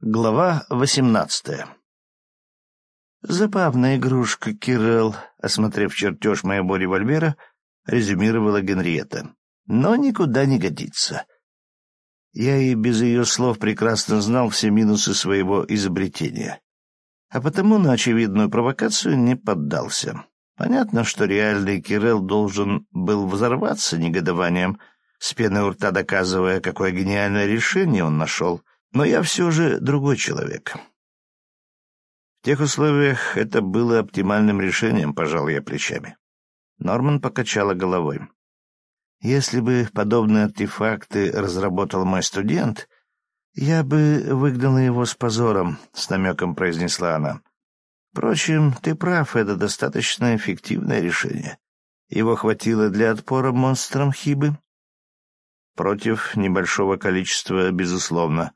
Глава восемнадцатая «Забавная игрушка, Кирилл», — осмотрев чертеж моего револьвера, резюмировала Генриетта. «Но никуда не годится». Я и без ее слов прекрасно знал все минусы своего изобретения. А потому на очевидную провокацию не поддался. Понятно, что реальный Кирилл должен был взорваться негодованием, с пеной у рта доказывая, какое гениальное решение он нашел — но я все же другой человек. В тех условиях это было оптимальным решением, пожал я плечами. Норман покачала головой. Если бы подобные артефакты разработал мой студент, я бы выгнала его с позором, с намеком произнесла она. Впрочем, ты прав, это достаточно эффективное решение. Его хватило для отпора монстрам Хибы? Против небольшого количества, безусловно,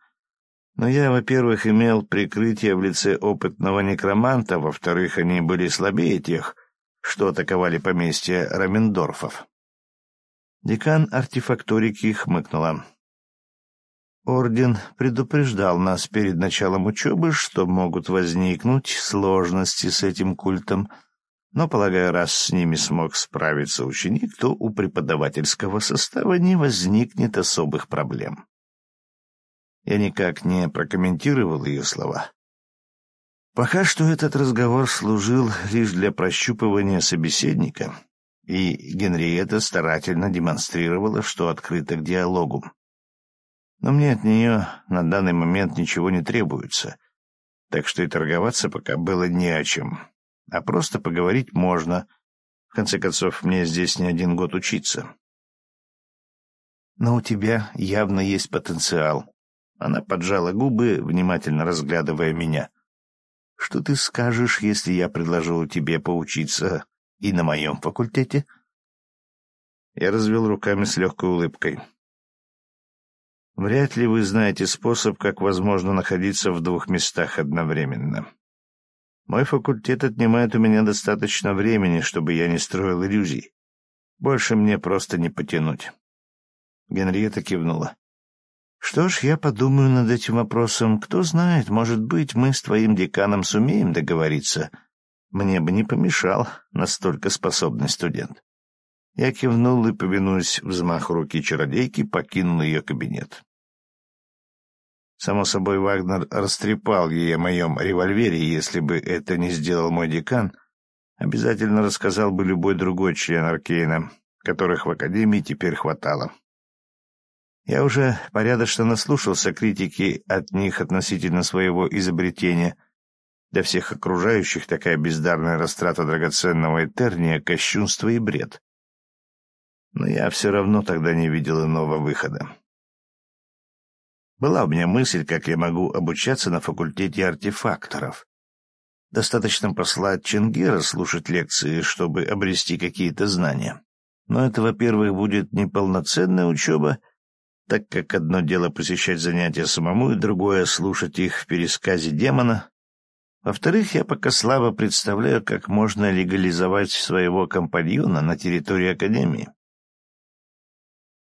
но я, во-первых, имел прикрытие в лице опытного некроманта, во-вторых, они были слабее тех, что атаковали поместье Рамендорфов. Декан артефакторики хмыкнула. Орден предупреждал нас перед началом учебы, что могут возникнуть сложности с этим культом, но, полагаю, раз с ними смог справиться ученик, то у преподавательского состава не возникнет особых проблем. Я никак не прокомментировал ее слова. Пока что этот разговор служил лишь для прощупывания собеседника, и Генриетта старательно демонстрировала, что открыта к диалогу. Но мне от нее на данный момент ничего не требуется, так что и торговаться пока было не о чем. А просто поговорить можно. В конце концов, мне здесь не один год учиться. Но у тебя явно есть потенциал, она поджала губы, внимательно разглядывая меня. «Что ты скажешь, если я предложу тебе поучиться и на моем факультете?» Я развел руками с легкой улыбкой. «Вряд ли вы знаете способ, как возможно находиться в двух местах одновременно. Мой факультет отнимает у меня достаточно времени, чтобы я не строил иллюзий. Больше мне просто не потянуть». Генриетта кивнула. Что ж, я подумаю над этим вопросом. Кто знает, может быть, мы с твоим деканом сумеем договориться. Мне бы не помешал настолько способный студент. Я кивнул и, повинуясь взмаху руки чародейки, покинул ее кабинет. Само собой, Вагнер растрепал ей о моем револьвере, если бы это не сделал мой декан, обязательно рассказал бы любой другой член Аркейна, которых в Академии теперь хватало. Я уже порядочно наслушался критики от них относительно своего изобретения. Для всех окружающих такая бездарная растрата драгоценного Этерния — кощунство и бред. Но я все равно тогда не видел иного выхода. Была у меня мысль, как я могу обучаться на факультете артефакторов. Достаточно послать Ченгера слушать лекции, чтобы обрести какие-то знания. Но это, во-первых, будет неполноценная учеба — так как одно дело посещать занятия самому, и другое — слушать их в пересказе демона. Во-вторых, я пока слабо представляю, как можно легализовать своего компаньона на территории Академии.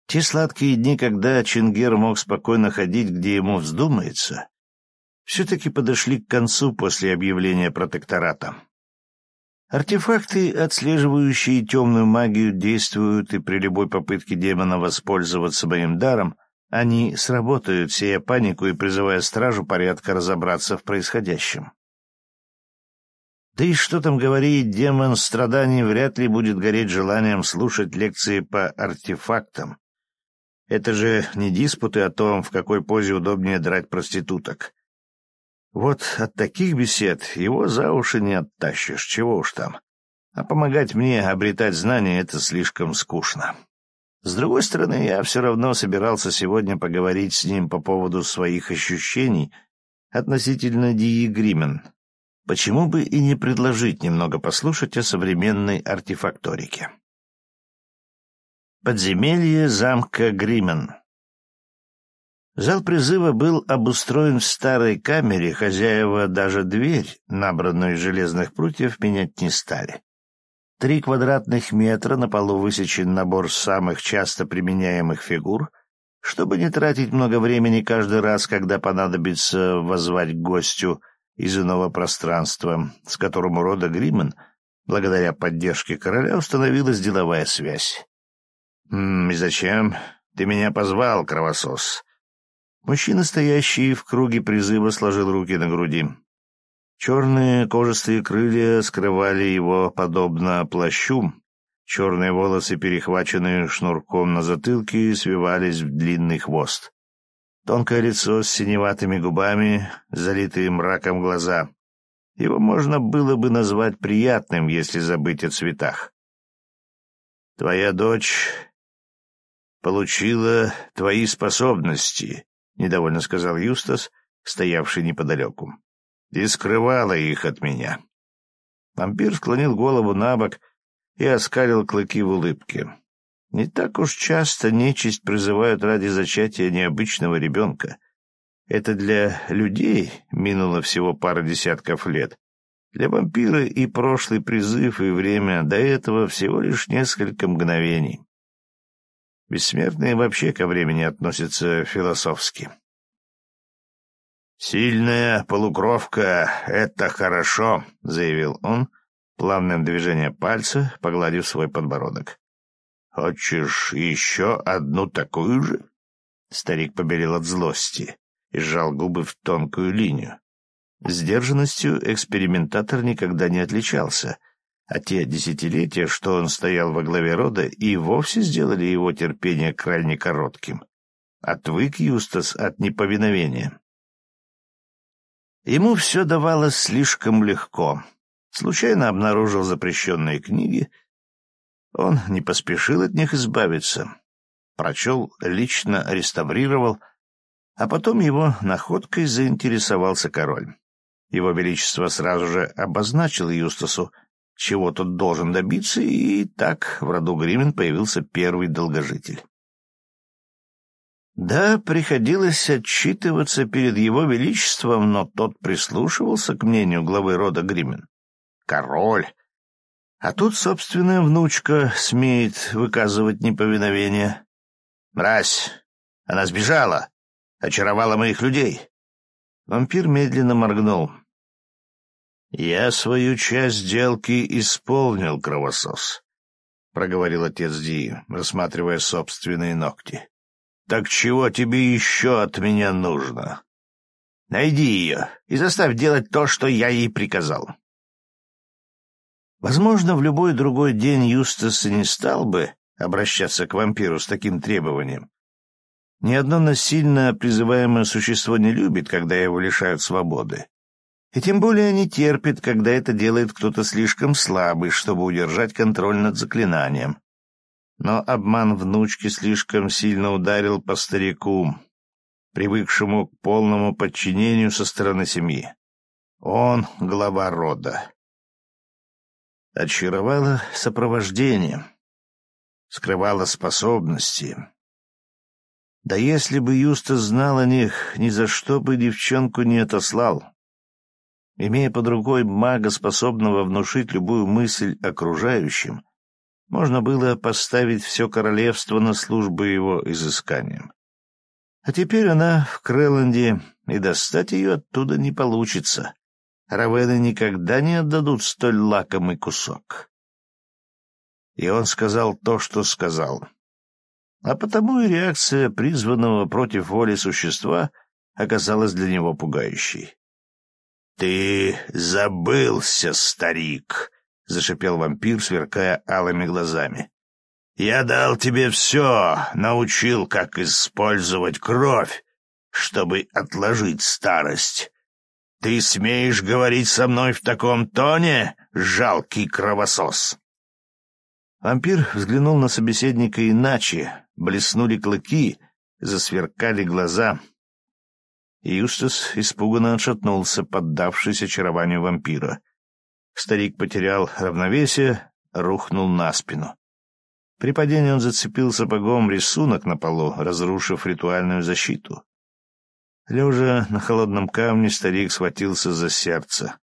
Те сладкие дни, когда Чингер мог спокойно ходить, где ему вздумается, все-таки подошли к концу после объявления протектората. Артефакты, отслеживающие темную магию, действуют, и при любой попытке демона воспользоваться моим даром, они сработают, сея панику и призывая стражу порядка разобраться в происходящем. Да и что там говорить, демон страданий вряд ли будет гореть желанием слушать лекции по артефактам. Это же не диспуты о том, в какой позе удобнее драть проституток. Вот от таких бесед его за уши не оттащишь, чего уж там. А помогать мне обретать знания — это слишком скучно. С другой стороны, я все равно собирался сегодня поговорить с ним по поводу своих ощущений относительно Дии Гримен. Почему бы и не предложить немного послушать о современной артефакторике? Подземелье замка Гримен Зал призыва был обустроен в старой камере, хозяева даже дверь, набранную из железных прутьев, менять не стали. Три квадратных метра, на полу высечен набор самых часто применяемых фигур, чтобы не тратить много времени каждый раз, когда понадобится воззвать к гостю из иного пространства, с которым у рода Гриммен, благодаря поддержке короля, установилась деловая связь. «М -м, «И зачем ты меня позвал, кровосос?» Мужчина, стоящий в круге призыва, сложил руки на груди. Черные кожистые крылья скрывали его подобно плащу. Черные волосы, перехваченные шнурком на затылке, свивались в длинный хвост. Тонкое лицо с синеватыми губами, залитые мраком глаза. Его можно было бы назвать приятным, если забыть о цветах. «Твоя дочь получила твои способности», — недовольно сказал Юстас, стоявший неподалеку и скрывала их от меня. Вампир склонил голову на бок и оскалил клыки в улыбке. Не так уж часто нечисть призывают ради зачатия необычного ребенка. Это для людей минуло всего пара десятков лет. Для вампира и прошлый призыв, и время до этого всего лишь несколько мгновений. Бессмертные вообще ко времени относятся философски. «Сильная полукровка — это хорошо», — заявил он, плавным движением пальца погладив свой подбородок. «Хочешь еще одну такую же?» Старик побелел от злости и сжал губы в тонкую линию. Сдержанностью экспериментатор никогда не отличался, а те десятилетия, что он стоял во главе рода, и вовсе сделали его терпение крайне коротким. Отвык Юстас от неповиновения. Ему все давалось слишком легко. Случайно обнаружил запрещенные книги. Он не поспешил от них избавиться. Прочел, лично реставрировал, а потом его находкой заинтересовался король. Его Величество сразу же обозначил Юстасу, чего тот должен добиться, и так в роду Гримен появился первый долгожитель. Да, приходилось отчитываться перед его величеством, но тот прислушивался к мнению главы рода Гримен. Король. А тут собственная внучка смеет выказывать неповиновение. Мразь! Она сбежала, очаровала моих людей. Вампир медленно моргнул. «Я свою часть сделки исполнил, кровосос», — проговорил отец Ди, рассматривая собственные ногти. «Так чего тебе еще от меня нужно? Найди ее и заставь делать то, что я ей приказал». Возможно, в любой другой день Юстас не стал бы обращаться к вампиру с таким требованием. Ни одно насильно призываемое существо не любит, когда его лишают свободы. И тем более не терпит, когда это делает кто-то слишком слабый, чтобы удержать контроль над заклинанием. Но обман внучки слишком сильно ударил по старику, привыкшему к полному подчинению со стороны семьи. Он — глава рода. Очаровало сопровождение, скрывало способности. Да если бы Юстас знал о них, ни за что бы девчонку не отослал. Имея под рукой мага, способного внушить любую мысль окружающим, можно было поставить все королевство на службу его изысканиям. А теперь она в Крэланде, и достать ее оттуда не получится. Равены никогда не отдадут столь лакомый кусок. И он сказал то, что сказал. А потому и реакция призванного против воли существа оказалась для него пугающей. — Ты забылся, старик! — зашипел вампир, сверкая алыми глазами. «Я дал тебе все, научил, как использовать кровь, чтобы отложить старость. Ты смеешь говорить со мной в таком тоне, жалкий кровосос?» Вампир взглянул на собеседника иначе, блеснули клыки, засверкали глаза. Юстас испуганно отшатнулся, поддавшись очарованию вампира. Старик потерял равновесие, рухнул на спину. При падении он зацепил сапогом рисунок на полу, разрушив ритуальную защиту. Лежа на холодном камне, старик схватился за сердце.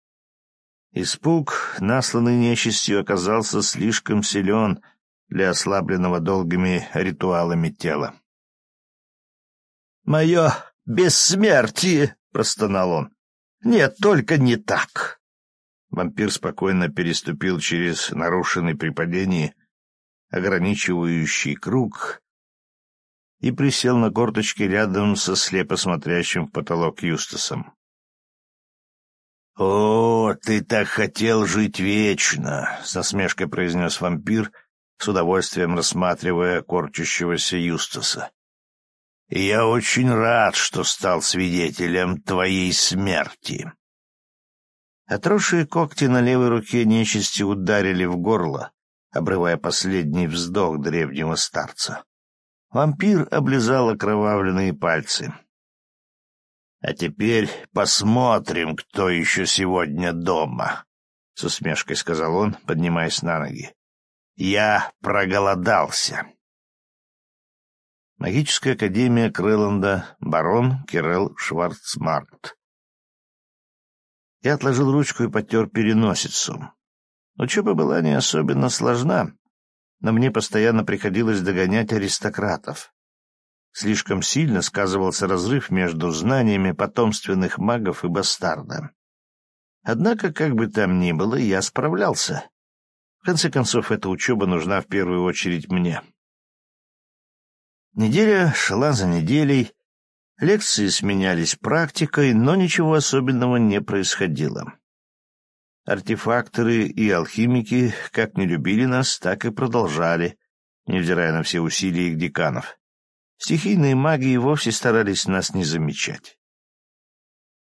Испуг, насланный нечистью, оказался слишком силен для ослабленного долгими ритуалами тела. «Мое бессмертие!» — простонал он. «Нет, только не так!» Вампир спокойно переступил через нарушенный при падении ограничивающий круг и присел на корточки рядом со слепо смотрящим в потолок Юстасом. «О, ты так хотел жить вечно!» — с насмешкой произнес вампир, с удовольствием рассматривая корчащегося Юстаса. «И я очень рад, что стал свидетелем твоей смерти». Отросшие когти на левой руке нечисти ударили в горло, обрывая последний вздох древнего старца. Вампир облизал окровавленные пальцы. «А теперь посмотрим, кто еще сегодня дома», — с усмешкой сказал он, поднимаясь на ноги. «Я проголодался». Магическая академия Крэланда, барон Кирелл Шварцмарт. Я отложил ручку и потер переносицу. Учеба была не особенно сложна, но мне постоянно приходилось догонять аристократов. Слишком сильно сказывался разрыв между знаниями потомственных магов и бастарда. Однако, как бы там ни было, я справлялся. В конце концов, эта учеба нужна в первую очередь мне. Неделя шла за неделей, лекции сменялись практикой, но ничего особенного не происходило. Артефакторы и алхимики как не любили нас, так и продолжали, невзирая на все усилия их деканов. Стихийные маги и вовсе старались нас не замечать.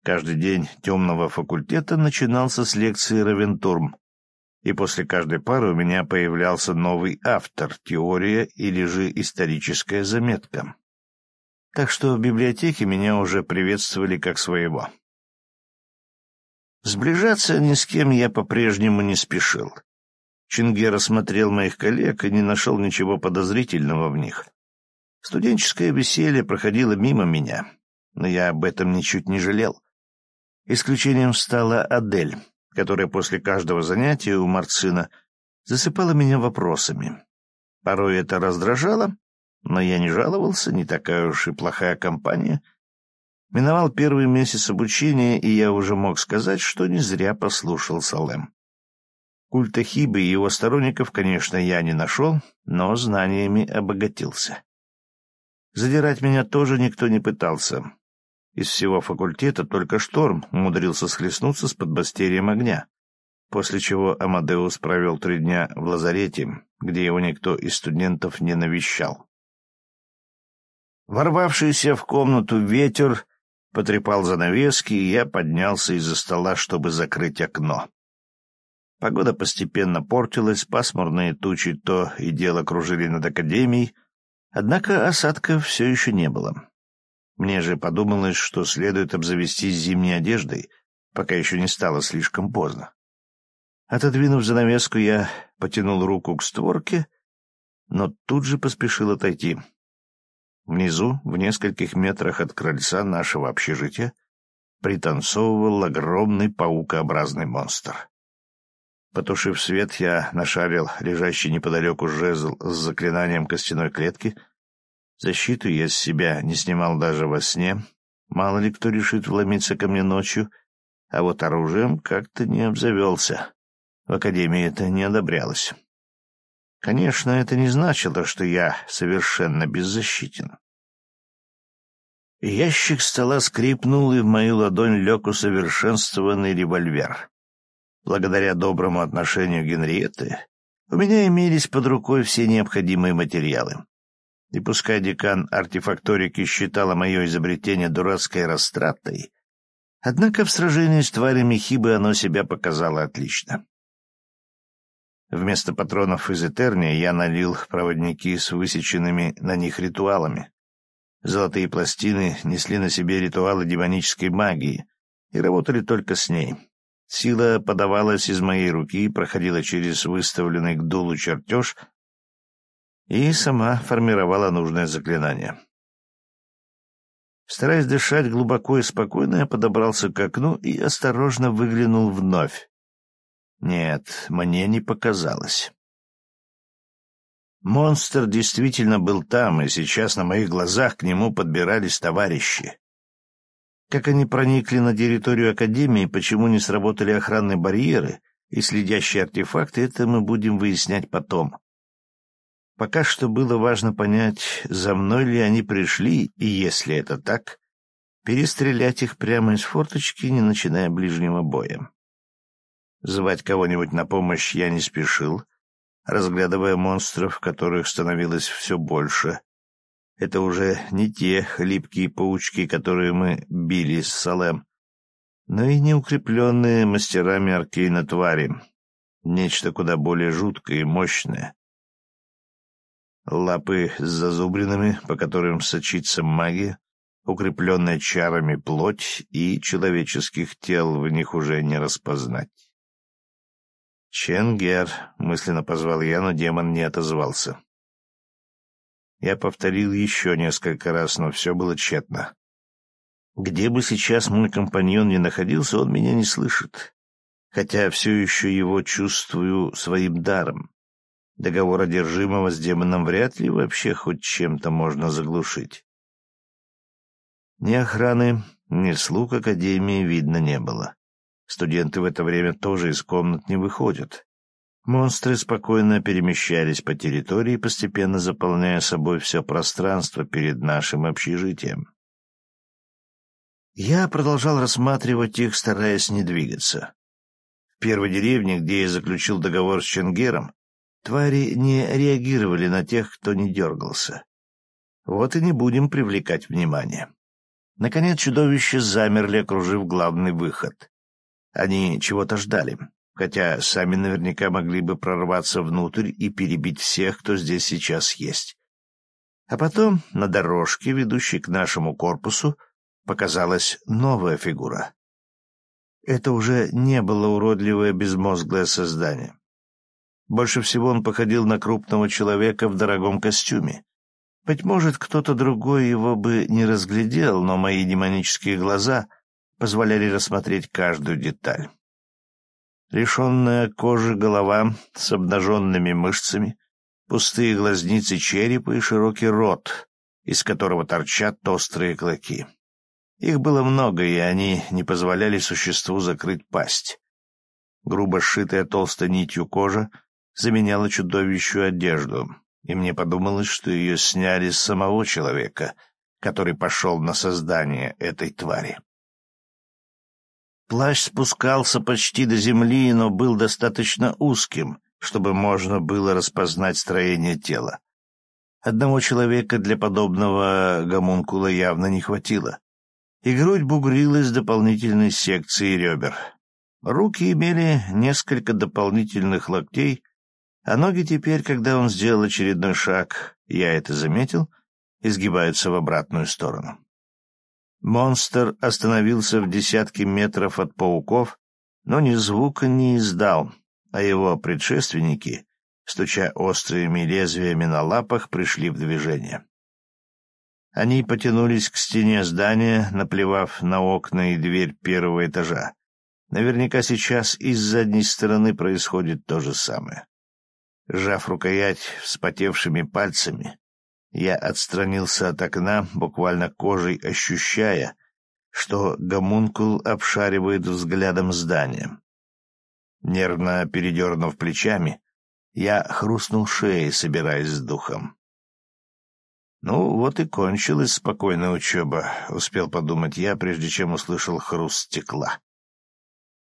Каждый день темного факультета начинался с лекции «Равентурм», и после каждой пары у меня появлялся новый автор, теория или же историческая заметка. Так что в библиотеке меня уже приветствовали как своего. Сближаться ни с кем я по-прежнему не спешил. Чингер осмотрел моих коллег и не нашел ничего подозрительного в них. Студенческое веселье проходило мимо меня, но я об этом ничуть не жалел. Исключением стала Адель, которая после каждого занятия у Марцина засыпала меня вопросами. Порой это раздражало, но я не жаловался, не такая уж и плохая компания — Миновал первый месяц обучения, и я уже мог сказать, что не зря послушал Салем. Культа Хибы и его сторонников, конечно, я не нашел, но знаниями обогатился. Задирать меня тоже никто не пытался. Из всего факультета только Шторм умудрился схлестнуться с подбастерием огня, после чего Амадеус провел три дня в лазарете, где его никто из студентов не навещал. Ворвавшийся в комнату ветер потрепал занавески, и я поднялся из-за стола, чтобы закрыть окно. Погода постепенно портилась, пасмурные тучи то и дело кружили над академией, однако осадков все еще не было. Мне же подумалось, что следует обзавестись зимней одеждой, пока еще не стало слишком поздно. Отодвинув занавеску, я потянул руку к створке, но тут же поспешил отойти. Внизу, в нескольких метрах от крыльца нашего общежития, пританцовывал огромный паукообразный монстр. Потушив свет, я нашарил лежащий неподалеку жезл с заклинанием костяной клетки. Защиту я с себя не снимал даже во сне. Мало ли кто решит вломиться ко мне ночью, а вот оружием как-то не обзавелся. В академии это не одобрялось. Конечно, это не значило, что я совершенно беззащитен. Ящик стола скрипнул, и в мою ладонь лег усовершенствованный револьвер. Благодаря доброму отношению Генриетты у меня имелись под рукой все необходимые материалы. И пускай декан артефакторики считала мое изобретение дурацкой растратой, однако в сражении с тварями Хибы оно себя показало отлично. Вместо патронов из Этерния я налил проводники с высеченными на них ритуалами. Золотые пластины несли на себе ритуалы демонической магии и работали только с ней. Сила подавалась из моей руки, проходила через выставленный к дулу чертеж и сама формировала нужное заклинание. Стараясь дышать глубоко и спокойно, я подобрался к окну и осторожно выглянул вновь. Нет, мне не показалось. Монстр действительно был там, и сейчас на моих глазах к нему подбирались товарищи. Как они проникли на территорию Академии, почему не сработали охранные барьеры и следящие артефакты, это мы будем выяснять потом. Пока что было важно понять, за мной ли они пришли, и если это так, перестрелять их прямо из форточки, не начиная ближнего боя. Звать кого-нибудь на помощь я не спешил, разглядывая монстров, которых становилось все больше. Это уже не те хлипкие паучки, которые мы били с Салем, но и не укрепленные мастерами аркейна твари. Нечто куда более жуткое и мощное. Лапы с зазубринами, по которым сочится магия, укрепленная чарами плоть и человеческих тел в них уже не распознать. «Ченгер», — мысленно позвал я, но демон не отозвался. Я повторил еще несколько раз, но все было тщетно. Где бы сейчас мой компаньон ни находился, он меня не слышит, хотя все еще его чувствую своим даром. Договор одержимого с демоном вряд ли вообще хоть чем-то можно заглушить. Ни охраны, ни слуг Академии видно не было. Студенты в это время тоже из комнат не выходят. Монстры спокойно перемещались по территории, постепенно заполняя собой все пространство перед нашим общежитием. Я продолжал рассматривать их, стараясь не двигаться. В первой деревне, где я заключил договор с Ченгером, твари не реагировали на тех, кто не дергался. Вот и не будем привлекать внимание. Наконец чудовища замерли, окружив главный выход. Они чего-то ждали, хотя сами наверняка могли бы прорваться внутрь и перебить всех, кто здесь сейчас есть. А потом на дорожке, ведущей к нашему корпусу, показалась новая фигура. Это уже не было уродливое безмозглое создание. Больше всего он походил на крупного человека в дорогом костюме. Быть может, кто-то другой его бы не разглядел, но мои демонические глаза — позволяли рассмотреть каждую деталь. Лишенная кожи голова с обнаженными мышцами, пустые глазницы черепа и широкий рот, из которого торчат острые клыки. Их было много, и они не позволяли существу закрыть пасть. Грубо сшитая толстой нитью кожа заменяла чудовищу одежду, и мне подумалось, что ее сняли с самого человека, который пошел на создание этой твари. Плащ спускался почти до земли, но был достаточно узким, чтобы можно было распознать строение тела. Одного человека для подобного гомункула явно не хватило, и грудь бугрилась дополнительной секцией ребер. Руки имели несколько дополнительных локтей, а ноги теперь, когда он сделал очередной шаг, я это заметил, изгибаются в обратную сторону. Монстр остановился в десятке метров от пауков, но ни звука не издал, а его предшественники, стуча острыми лезвиями на лапах, пришли в движение. Они потянулись к стене здания, наплевав на окна и дверь первого этажа. Наверняка сейчас из задней стороны происходит то же самое. Сжав рукоять вспотевшими пальцами, я отстранился от окна, буквально кожей ощущая, что гомункул обшаривает взглядом здание. Нервно передернув плечами, я хрустнул шеей, собираясь с духом. «Ну, вот и кончилась спокойная учеба», — успел подумать я, прежде чем услышал хруст стекла.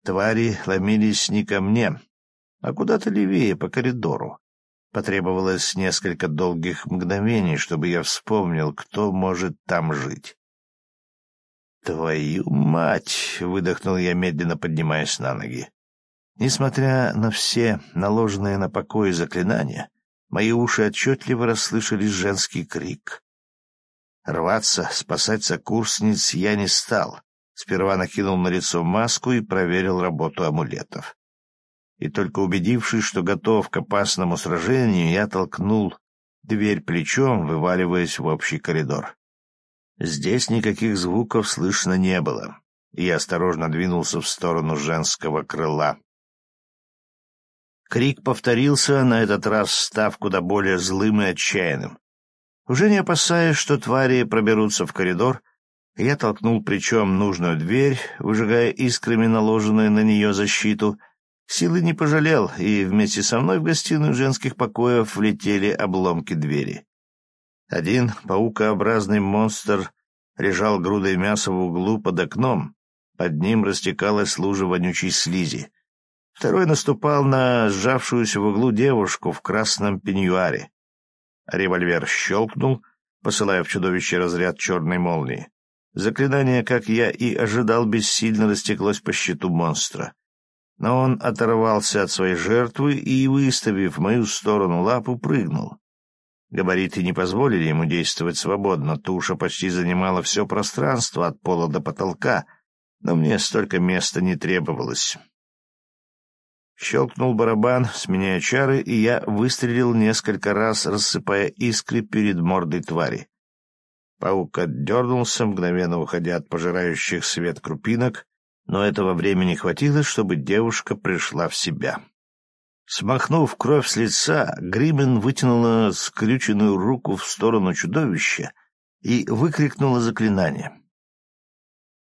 Твари ломились не ко мне, а куда-то левее, по коридору. Потребовалось несколько долгих мгновений, чтобы я вспомнил, кто может там жить. «Твою мать!» — выдохнул я, медленно поднимаясь на ноги. Несмотря на все наложенные на покой заклинания, мои уши отчетливо расслышали женский крик. Рваться, спасать сокурсниц я не стал. Сперва накинул на лицо маску и проверил работу амулетов и только убедившись, что готов к опасному сражению, я толкнул дверь плечом, вываливаясь в общий коридор. Здесь никаких звуков слышно не было, и я осторожно двинулся в сторону женского крыла. Крик повторился, на этот раз став куда более злым и отчаянным. Уже не опасаясь, что твари проберутся в коридор, я толкнул плечом нужную дверь, выжигая искрами наложенную на нее защиту. Силы не пожалел, и вместе со мной в гостиную женских покоев влетели обломки двери. Один паукообразный монстр лежал грудой мяса в углу под окном. Под ним растекалась лужа вонючей слизи. Второй наступал на сжавшуюся в углу девушку в красном пеньюаре. Револьвер щелкнул, посылая в чудовище разряд черной молнии. Заклинание, как я и ожидал, бессильно растеклось по щиту монстра. Но он оторвался от своей жертвы и, выставив в мою сторону лапу, прыгнул. Габариты не позволили ему действовать свободно, туша почти занимала все пространство от пола до потолка, но мне столько места не требовалось. Щелкнул барабан, сменяя чары, и я выстрелил несколько раз, рассыпая искры перед мордой твари. Паук отдернулся, мгновенно уходя от пожирающих свет крупинок, но этого времени хватило, чтобы девушка пришла в себя. Смахнув кровь с лица, Гримен вытянула скрюченную руку в сторону чудовища и выкрикнула заклинание.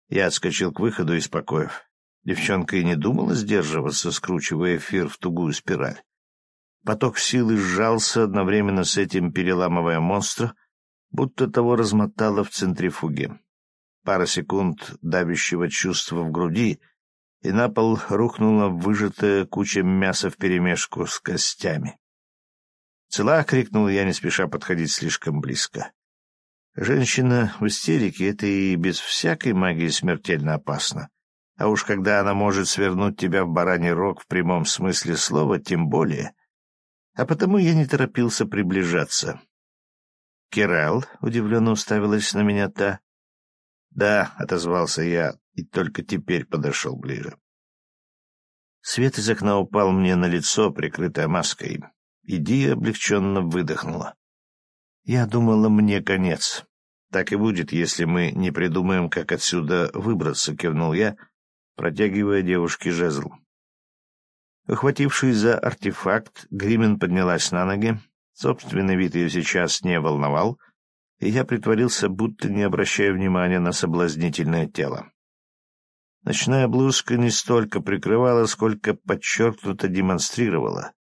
Я отскочил к выходу из покоев. Девчонка и не думала сдерживаться, скручивая эфир в тугую спираль. Поток силы сжался, одновременно с этим переламывая монстра, будто того размотало в центрифуге. Пара секунд давящего чувства в груди, и на пол рухнула выжатая куча мяса вперемешку с костями. «Цела!» — крикнул я, не спеша подходить слишком близко. Женщина в истерике — это и без всякой магии смертельно опасно. А уж когда она может свернуть тебя в бараний рог в прямом смысле слова, тем более. А потому я не торопился приближаться. «Кирелл?» — удивленно уставилась на меня та. «Да», — отозвался я, и только теперь подошел ближе. Свет из окна упал мне на лицо, прикрытое маской, и Ди облегченно выдохнула. Я думала, мне конец. Так и будет, если мы не придумаем, как отсюда выбраться, — кивнул я, — протягивая девушке жезл. Ухватившись за артефакт, Гримен поднялась на ноги. Собственный вид ее сейчас не волновал, и я притворился, будто не обращая внимания на соблазнительное тело. Ночная блузка не столько прикрывала, сколько подчеркнуто демонстрировала.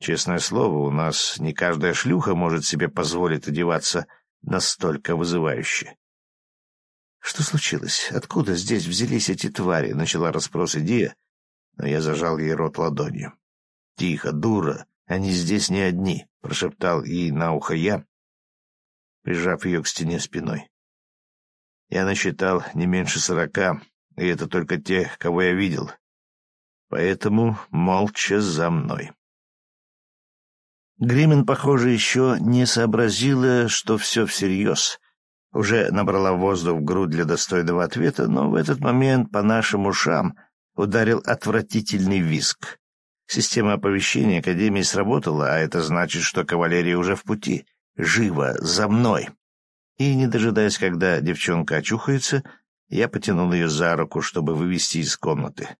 Честное слово, у нас не каждая шлюха может себе позволить одеваться настолько вызывающе. «Что случилось? Откуда здесь взялись эти твари?» — начала расспрос Дия, но я зажал ей рот ладонью. «Тихо, дура, они здесь не одни», — прошептал ей на ухо я, прижав ее к стене спиной. Я насчитал не меньше сорока, и это только те, кого я видел. Поэтому молча за мной. Гримен, похоже, еще не сообразила, что все всерьез, уже набрала воздух в грудь для достойного ответа, но в этот момент по нашим ушам ударил отвратительный визг. Система оповещения Академии сработала, а это значит, что кавалерия уже в пути. Живо, за мной! И, не дожидаясь, когда девчонка очухается, я потянул ее за руку, чтобы вывести из комнаты.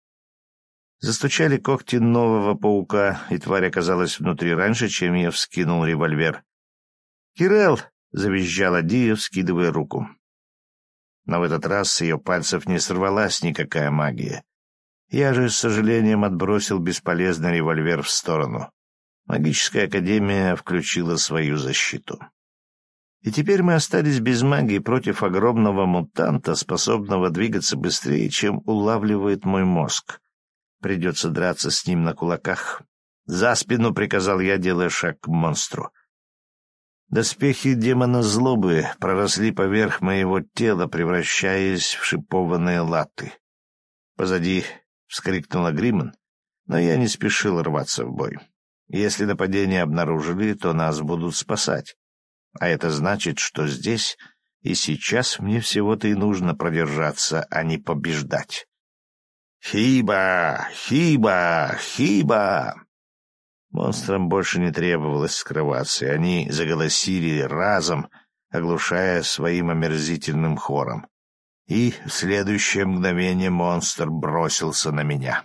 Застучали когти нового паука, и тварь оказалась внутри раньше, чем я вскинул револьвер. «Кирелл!» завизжала Дия, вскидывая руку. Но в этот раз с ее пальцев не сорвалась никакая магия. Я же с сожалением отбросил бесполезный револьвер в сторону. Магическая академия включила свою защиту. И теперь мы остались без магии против огромного мутанта, способного двигаться быстрее, чем улавливает мой мозг. Придется драться с ним на кулаках. «За спину!» — приказал я, делая шаг к монстру. Доспехи демона злобы проросли поверх моего тела, превращаясь в шипованные латы. Позади вскрикнула Гриман, но я не спешил рваться в бой. Если нападение обнаружили, то нас будут спасать. А это значит, что здесь и сейчас мне всего-то и нужно продержаться, а не побеждать. «Хиба! Хиба! Хиба!» Монстрам больше не требовалось скрываться, и они заголосили разом, оглушая своим омерзительным хором. И в следующее мгновение монстр бросился на меня.